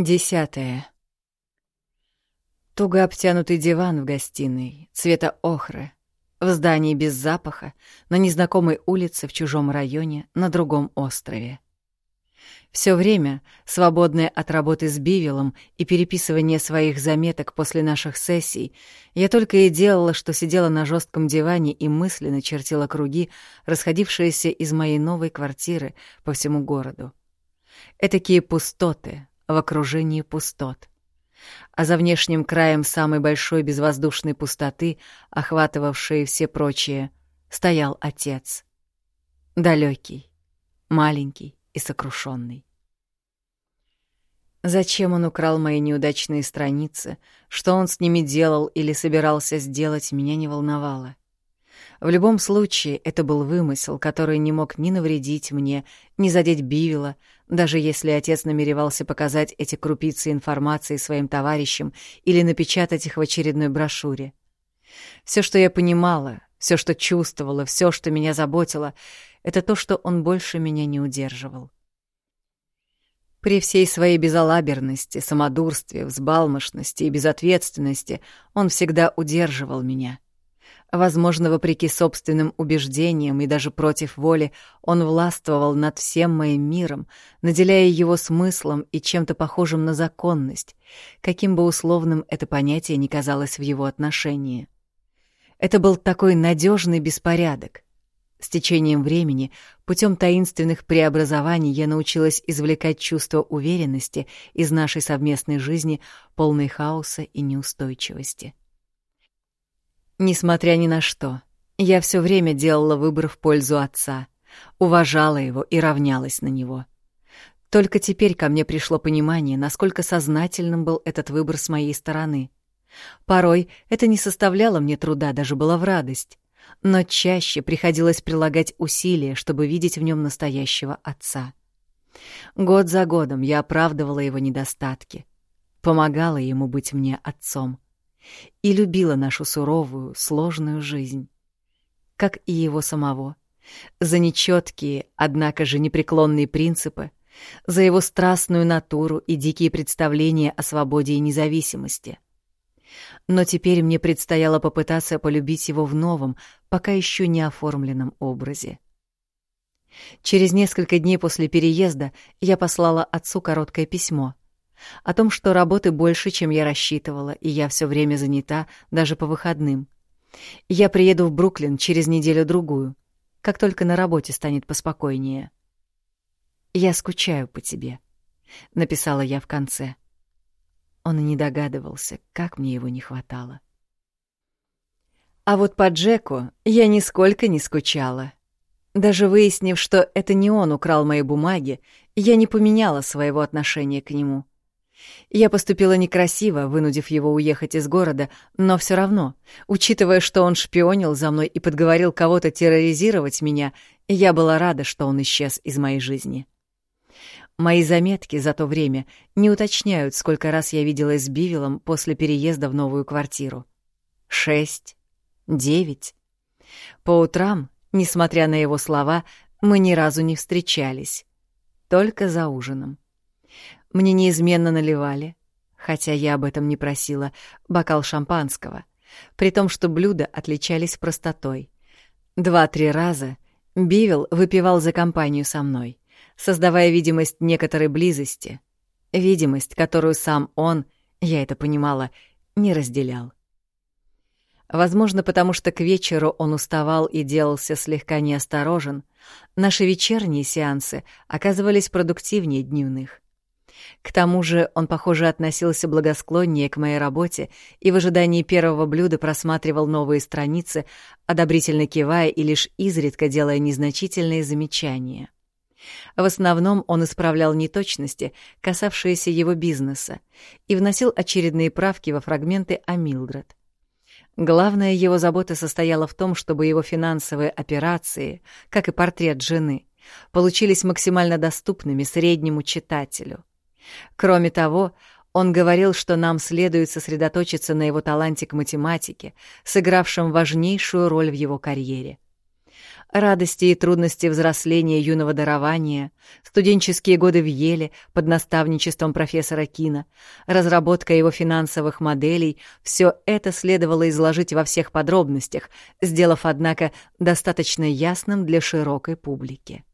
Десятое. Туго обтянутый диван в гостиной, цвета охры, в здании без запаха, на незнакомой улице в чужом районе, на другом острове. Все время, свободное от работы с Бивилом и переписывания своих заметок после наших сессий, я только и делала, что сидела на жестком диване и мысленно чертила круги, расходившиеся из моей новой квартиры по всему городу. Этакие пустоты в окружении пустот. А за внешним краем самой большой безвоздушной пустоты, охватывавшей все прочие, стоял отец. Далекий, маленький, и сокрушенный. Зачем он украл мои неудачные страницы, что он с ними делал или собирался сделать, меня не волновало. В любом случае, это был вымысел, который не мог ни навредить мне, ни задеть Бивила, даже если отец намеревался показать эти крупицы информации своим товарищам или напечатать их в очередной брошюре. Все, что я понимала, все, что чувствовала, все, что меня заботило, это то, что он больше меня не удерживал. При всей своей безалаберности, самодурстве, взбалмошности и безответственности он всегда удерживал меня. Возможно, вопреки собственным убеждениям и даже против воли, он властвовал над всем моим миром, наделяя его смыслом и чем-то похожим на законность, каким бы условным это понятие ни казалось в его отношении. Это был такой надежный беспорядок, с течением времени, путем таинственных преобразований, я научилась извлекать чувство уверенности из нашей совместной жизни, полной хаоса и неустойчивости. Несмотря ни на что, я все время делала выбор в пользу отца, уважала его и равнялась на него. Только теперь ко мне пришло понимание, насколько сознательным был этот выбор с моей стороны. Порой это не составляло мне труда, даже было в радость но чаще приходилось прилагать усилия, чтобы видеть в нем настоящего отца. Год за годом я оправдывала его недостатки, помогала ему быть мне отцом и любила нашу суровую, сложную жизнь, как и его самого, за нечеткие, однако же непреклонные принципы, за его страстную натуру и дикие представления о свободе и независимости — но теперь мне предстояло попытаться полюбить его в новом, пока еще не оформленном образе. Через несколько дней после переезда я послала отцу короткое письмо о том, что работы больше, чем я рассчитывала, и я все время занята, даже по выходным. Я приеду в Бруклин через неделю-другую, как только на работе станет поспокойнее. «Я скучаю по тебе», — написала я в конце. — он и не догадывался, как мне его не хватало. А вот по Джеку я нисколько не скучала. Даже выяснив, что это не он украл мои бумаги, я не поменяла своего отношения к нему. Я поступила некрасиво, вынудив его уехать из города, но все равно, учитывая, что он шпионил за мной и подговорил кого-то терроризировать меня, я была рада, что он исчез из моей жизни. Мои заметки за то время не уточняют, сколько раз я виделась с Бивилом после переезда в новую квартиру. Шесть? Девять? По утрам, несмотря на его слова, мы ни разу не встречались. Только за ужином. Мне неизменно наливали, хотя я об этом не просила, бокал шампанского, при том, что блюда отличались простотой. Два-три раза Бивил выпивал за компанию со мной создавая видимость некоторой близости, видимость, которую сам он, я это понимала, не разделял. Возможно, потому что к вечеру он уставал и делался слегка неосторожен, наши вечерние сеансы оказывались продуктивнее дневных. К тому же он, похоже, относился благосклоннее к моей работе и в ожидании первого блюда просматривал новые страницы, одобрительно кивая и лишь изредка делая незначительные замечания. В основном он исправлял неточности, касавшиеся его бизнеса, и вносил очередные правки во фрагменты о Милдред. Главная его забота состояла в том, чтобы его финансовые операции, как и портрет жены, получились максимально доступными среднему читателю. Кроме того, он говорил, что нам следует сосредоточиться на его таланте к математике, сыгравшем важнейшую роль в его карьере — радости и трудности взросления юного дарования, студенческие годы в Еле под наставничеством профессора Кина, разработка его финансовых моделей — все это следовало изложить во всех подробностях, сделав, однако, достаточно ясным для широкой публики.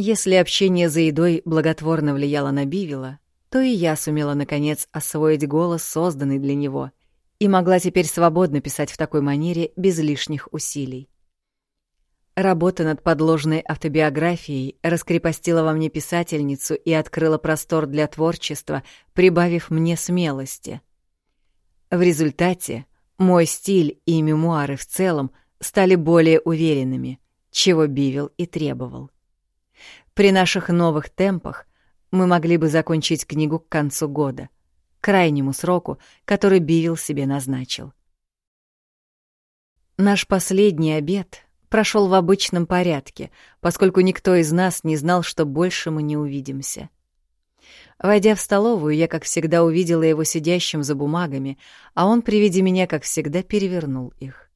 Если общение за едой благотворно влияло на Бивила, то и я сумела, наконец, освоить голос, созданный для него, и могла теперь свободно писать в такой манере без лишних усилий. Работа над подложной автобиографией раскрепостила во мне писательницу и открыла простор для творчества, прибавив мне смелости. В результате мой стиль и мемуары в целом стали более уверенными, чего Бивил и требовал. При наших новых темпах мы могли бы закончить книгу к концу года, крайнему сроку, который Бивил себе назначил. Наш последний обед — прошел в обычном порядке, поскольку никто из нас не знал, что больше мы не увидимся. Войдя в столовую, я, как всегда, увидела его сидящим за бумагами, а он при виде меня, как всегда, перевернул их.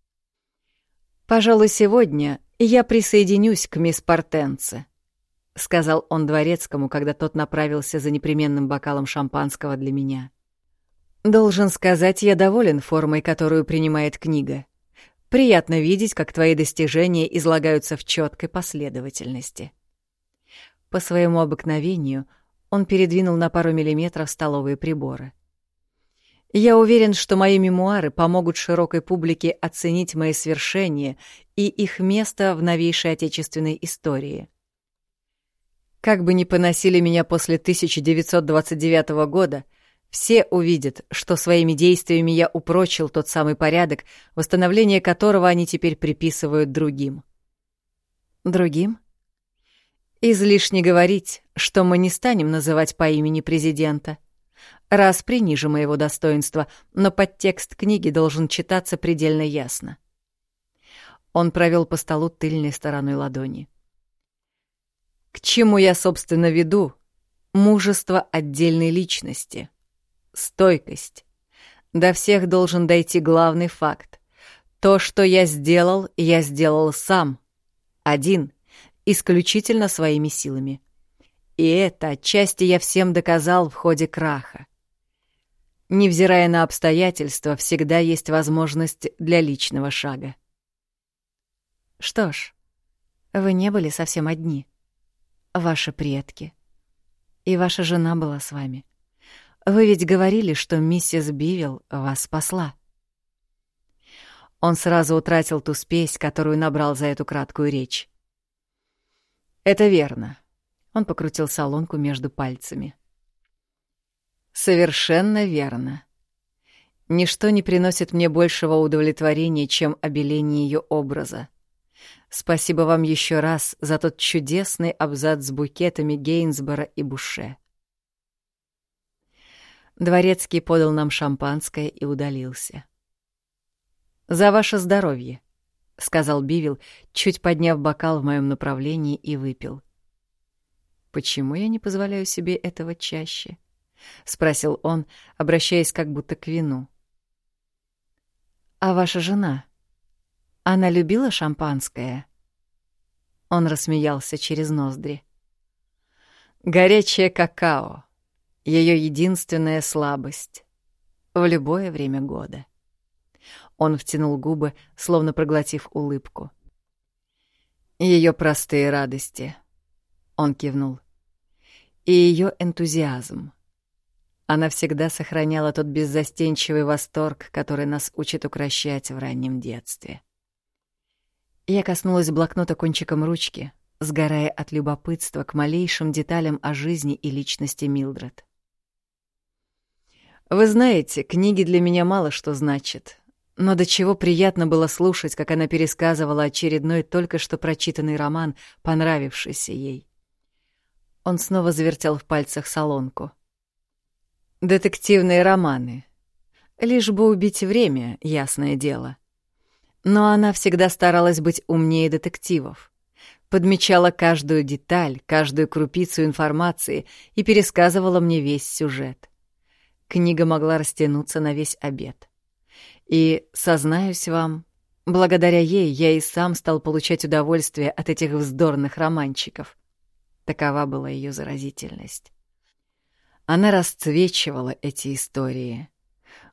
«Пожалуй, сегодня я присоединюсь к мисс Портенце», — сказал он дворецкому, когда тот направился за непременным бокалом шампанского для меня. «Должен сказать, я доволен формой, которую принимает книга. Приятно видеть, как твои достижения излагаются в четкой последовательности. По своему обыкновению он передвинул на пару миллиметров столовые приборы. Я уверен, что мои мемуары помогут широкой публике оценить мои свершения и их место в новейшей отечественной истории. Как бы ни поносили меня после 1929 года — все увидят, что своими действиями я упрочил тот самый порядок, восстановление которого они теперь приписывают другим. Другим? Излишне говорить, что мы не станем называть по имени президента. Раз приниже моего достоинства, но подтекст книги должен читаться предельно ясно. Он провел по столу тыльной стороной ладони. К чему я, собственно, веду? Мужество отдельной личности — стойкость. До всех должен дойти главный факт. То, что я сделал, я сделал сам. Один. Исключительно своими силами. И это отчасти я всем доказал в ходе краха. Невзирая на обстоятельства, всегда есть возможность для личного шага. Что ж, вы не были совсем одни. Ваши предки. И ваша жена была с вами. Вы ведь говорили, что миссис Бивил вас спасла. Он сразу утратил ту спесь, которую набрал за эту краткую речь. Это верно. Он покрутил солонку между пальцами. Совершенно верно. Ничто не приносит мне большего удовлетворения, чем обеление ее образа. Спасибо вам еще раз за тот чудесный абзац с букетами Гейнсбора и Буше. Дворецкий подал нам шампанское и удалился. «За ваше здоровье», — сказал Бивил, чуть подняв бокал в моем направлении и выпил. «Почему я не позволяю себе этого чаще?» — спросил он, обращаясь как будто к вину. «А ваша жена? Она любила шампанское?» Он рассмеялся через ноздри. «Горячее какао», ее единственная слабость в любое время года. Он втянул губы, словно проглотив улыбку. Ее простые радости. Он кивнул. И ее энтузиазм. Она всегда сохраняла тот беззастенчивый восторг, который нас учит укращать в раннем детстве. Я коснулась блокнота кончиком ручки, сгорая от любопытства к малейшим деталям о жизни и личности Милдред. Вы знаете, книги для меня мало что значат. Но до чего приятно было слушать, как она пересказывала очередной только что прочитанный роман, понравившийся ей. Он снова завертел в пальцах солонку. Детективные романы. Лишь бы убить время, ясное дело. Но она всегда старалась быть умнее детективов. Подмечала каждую деталь, каждую крупицу информации и пересказывала мне весь сюжет. Книга могла растянуться на весь обед. И, сознаюсь вам, Благодаря ей я и сам стал получать удовольствие от этих вздорных романчиков. Такова была ее заразительность. Она расцвечивала эти истории.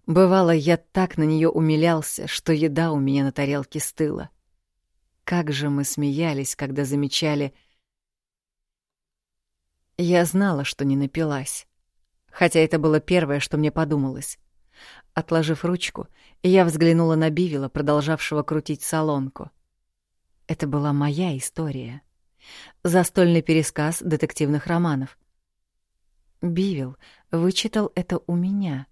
Бывало, я так на нее умилялся, что еда у меня на тарелке стыла. Как же мы смеялись, когда замечали... Я знала, что не напилась, хотя это было первое, что мне подумалось. Отложив ручку, я взглянула на Бивила, продолжавшего крутить солонку. Это была моя история. Застольный пересказ детективных романов. Бивил вычитал это у меня.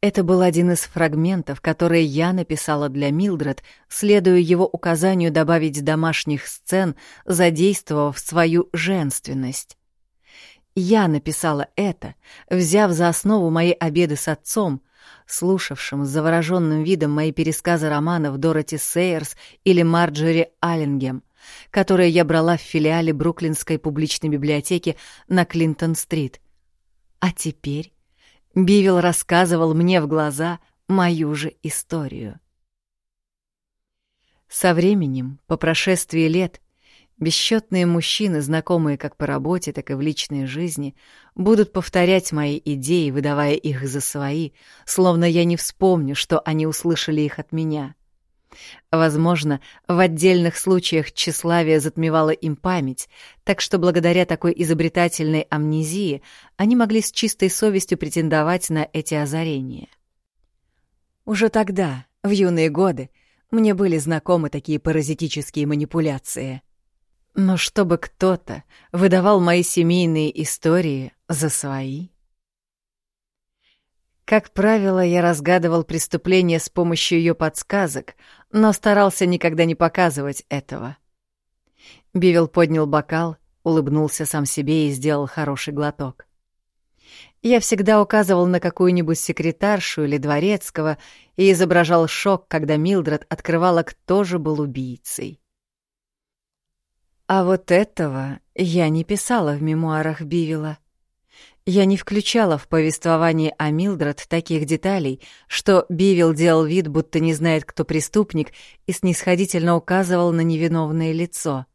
Это был один из фрагментов, которые я написала для Милдред, следуя его указанию добавить домашних сцен, задействовав свою женственность. Я написала это, взяв за основу мои обеды с отцом, слушавшим с завороженным видом мои пересказы романов Дороти Сейерс или Марджери Аллингем, которые я брала в филиале Бруклинской публичной библиотеки на Клинтон-стрит. А теперь Бивил рассказывал мне в глаза мою же историю. Со временем, по прошествии лет, бесчетные мужчины, знакомые как по работе, так и в личной жизни, будут повторять мои идеи, выдавая их за свои, словно я не вспомню, что они услышали их от меня. Возможно, в отдельных случаях тщеславие затмевало им память, так что благодаря такой изобретательной амнезии они могли с чистой совестью претендовать на эти озарения. Уже тогда, в юные годы, мне были знакомы такие паразитические манипуляции. Но чтобы кто-то выдавал мои семейные истории за свои... Как правило, я разгадывал преступление с помощью ее подсказок, но старался никогда не показывать этого. Бивил поднял бокал, улыбнулся сам себе и сделал хороший глоток. Я всегда указывал на какую-нибудь секретаршу или дворецкого и изображал шок, когда Милдред открывала, кто же был убийцей. А вот этого я не писала в мемуарах Бивила. Я не включала в повествование о Милдред таких деталей, что Бивил делал вид, будто не знает, кто преступник, и снисходительно указывал на невиновное лицо.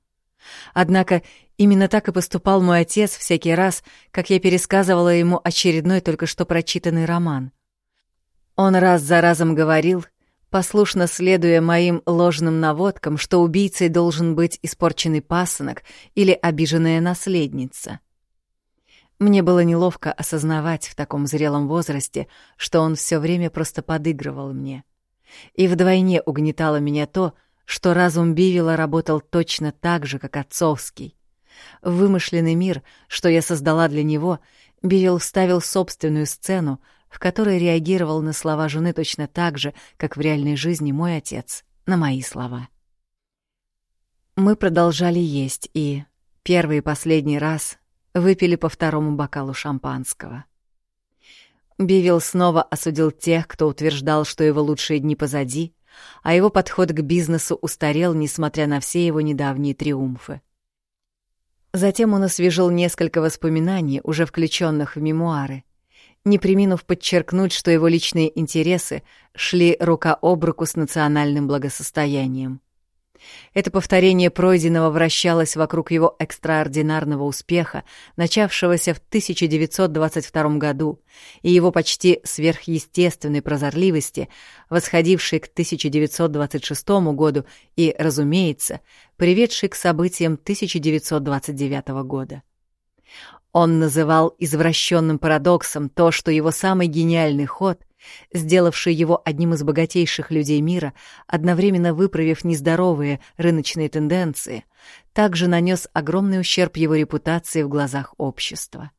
Однако именно так и поступал мой отец всякий раз, как я пересказывала ему очередной только что прочитанный роман. Он раз за разом говорил, послушно следуя моим ложным наводкам, что убийцей должен быть испорченный пасынок или обиженная наследница — мне было неловко осознавать в таком зрелом возрасте, что он все время просто подыгрывал мне. И вдвойне угнетало меня то, что разум Бивила работал точно так же, как отцовский. В вымышленный мир, что я создала для него, Бивил вставил собственную сцену, в которой реагировал на слова жены точно так же, как в реальной жизни мой отец на мои слова. Мы продолжали есть, и первый и последний раз выпили по второму бокалу шампанского. Бивил снова осудил тех, кто утверждал, что его лучшие дни позади, а его подход к бизнесу устарел, несмотря на все его недавние триумфы. Затем он освежил несколько воспоминаний, уже включенных в мемуары, не приминув подчеркнуть, что его личные интересы шли рука об руку с национальным благосостоянием. Это повторение пройденного вращалось вокруг его экстраординарного успеха, начавшегося в 1922 году, и его почти сверхъестественной прозорливости, восходившей к 1926 году и, разумеется, приведшей к событиям 1929 года. Он называл извращенным парадоксом то, что его самый гениальный ход — сделавший его одним из богатейших людей мира, одновременно выправив нездоровые рыночные тенденции, также нанес огромный ущерб его репутации в глазах общества.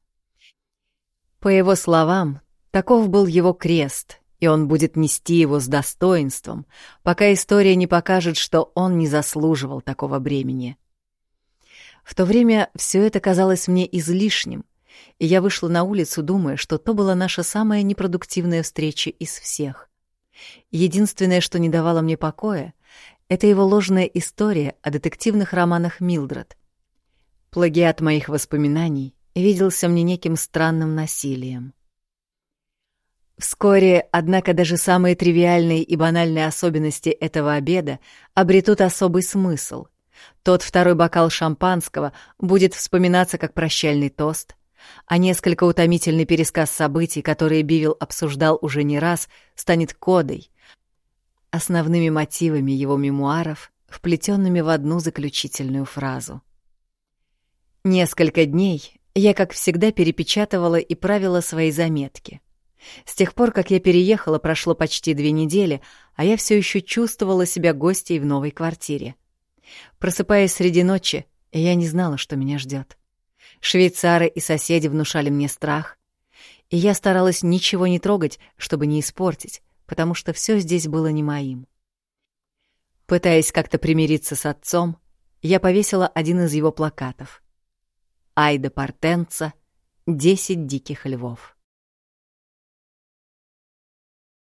По его словам, таков был его крест, и он будет нести его с достоинством, пока история не покажет, что он не заслуживал такого бремени. В то время все это казалось мне излишним, и я вышла на улицу, думая, что то была наша самая непродуктивная встреча из всех. Единственное, что не давало мне покоя, это его ложная история о детективных романах Милдред. Плагиат моих воспоминаний виделся мне неким странным насилием. Вскоре, однако, даже самые тривиальные и банальные особенности этого обеда обретут особый смысл. Тот второй бокал шампанского будет вспоминаться как прощальный тост, а несколько утомительный пересказ событий, которые Бивил обсуждал уже не раз, станет кодой, основными мотивами его мемуаров, вплетенными в одну заключительную фразу. Несколько дней я, как всегда, перепечатывала и правила свои заметки. С тех пор, как я переехала, прошло почти две недели, а я все еще чувствовала себя гостьей в новой квартире. Просыпаясь среди ночи, я не знала, что меня ждет. Швейцары и соседи внушали мне страх, и я старалась ничего не трогать, чтобы не испортить, потому что все здесь было не моим. Пытаясь как-то примириться с отцом, я повесила один из его плакатов. «Айда Портенца. Десять диких львов».